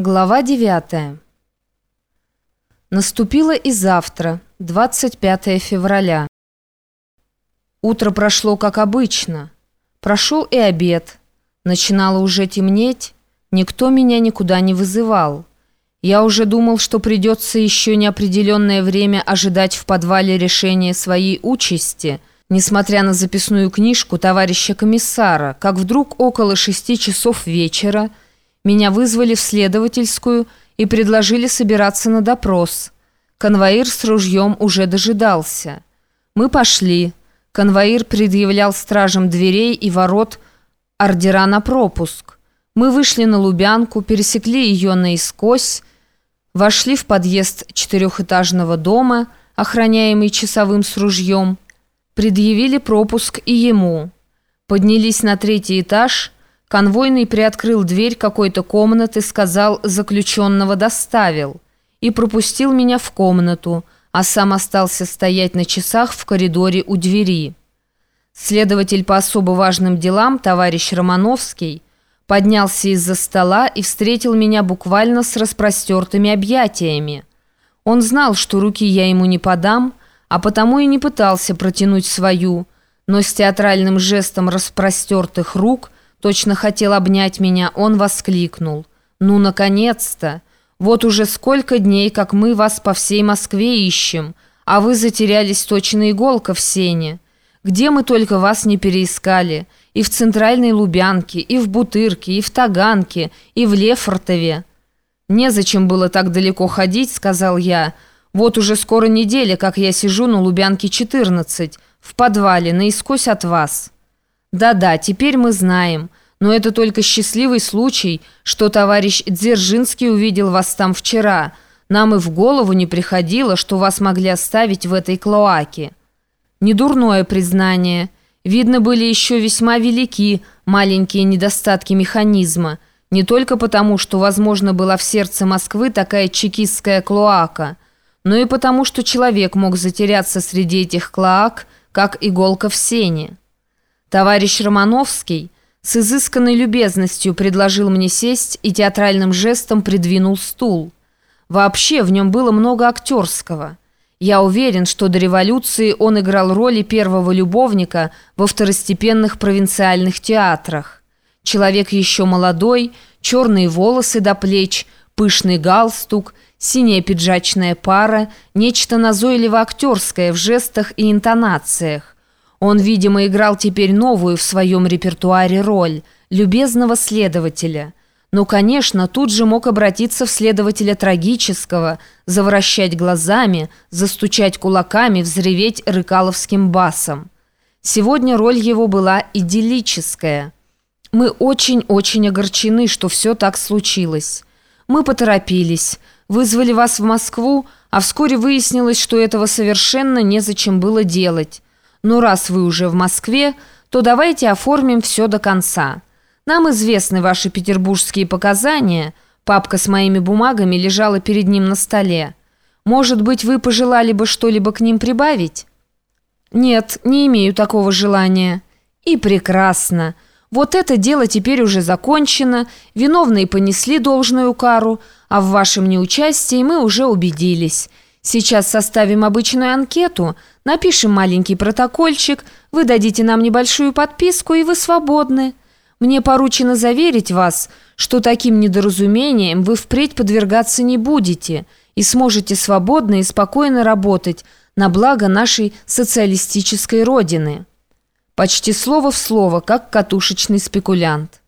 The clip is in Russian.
Глава 9. Наступило и завтра, 25 февраля. Утро прошло как обычно. Прошел и обед. Начинало уже темнеть. Никто меня никуда не вызывал. Я уже думал, что придется еще неопределенное время ожидать в подвале решения своей участи, несмотря на записную книжку товарища комиссара, как вдруг около шести часов вечера – меня вызвали в следовательскую и предложили собираться на допрос. Конвоир с ружьем уже дожидался. Мы пошли. Конвоир предъявлял стражам дверей и ворот ордера на пропуск. Мы вышли на Лубянку, пересекли ее наискось, вошли в подъезд четырехэтажного дома, охраняемый часовым с ружьем, предъявили пропуск и ему. Поднялись на третий этаж – Конвойный приоткрыл дверь какой-то комнаты, сказал «заключенного доставил» и пропустил меня в комнату, а сам остался стоять на часах в коридоре у двери. Следователь по особо важным делам, товарищ Романовский, поднялся из-за стола и встретил меня буквально с распростертыми объятиями. Он знал, что руки я ему не подам, а потому и не пытался протянуть свою, но с театральным жестом распростертых рук – точно хотел обнять меня, он воскликнул. «Ну, наконец-то! Вот уже сколько дней, как мы вас по всей Москве ищем, а вы затерялись точно иголка в сене. Где мы только вас не переискали, и в Центральной Лубянке, и в Бутырке, и в Таганке, и в Лефортове». «Незачем было так далеко ходить», — сказал я. «Вот уже скоро неделя, как я сижу на Лубянке 14, в подвале, наискось от вас». Да-да, теперь мы знаем, но это только счастливый случай, что товарищ Дзержинский увидел вас там вчера. Нам и в голову не приходило, что вас могли оставить в этой клоаке. Недурное признание. Видно, были еще весьма велики маленькие недостатки механизма, не только потому, что, возможно, была в сердце Москвы такая чекистская клоака, но и потому, что человек мог затеряться среди этих клоак, как иголка в сене. Товарищ Романовский с изысканной любезностью предложил мне сесть и театральным жестом придвинул стул. Вообще в нем было много актерского. Я уверен, что до революции он играл роли первого любовника во второстепенных провинциальных театрах. Человек еще молодой, черные волосы до плеч, пышный галстук, синяя пиджачная пара, нечто назойливо актерское в жестах и интонациях. Он, видимо, играл теперь новую в своем репертуаре роль – любезного следователя. Но, конечно, тут же мог обратиться в следователя трагического, завращать глазами, застучать кулаками, взреветь рыкаловским басом. Сегодня роль его была идиллическая. Мы очень-очень огорчены, что все так случилось. Мы поторопились, вызвали вас в Москву, а вскоре выяснилось, что этого совершенно незачем было делать. Но раз вы уже в Москве, то давайте оформим все до конца. Нам известны ваши петербургские показания. Папка с моими бумагами лежала перед ним на столе. Может быть, вы пожелали бы что-либо к ним прибавить? Нет, не имею такого желания. И прекрасно. Вот это дело теперь уже закончено, виновные понесли должную кару, а в вашем неучастии мы уже убедились». Сейчас составим обычную анкету, напишем маленький протокольчик, вы дадите нам небольшую подписку, и вы свободны. Мне поручено заверить вас, что таким недоразумением вы впредь подвергаться не будете и сможете свободно и спокойно работать на благо нашей социалистической родины». Почти слово в слово, как катушечный спекулянт.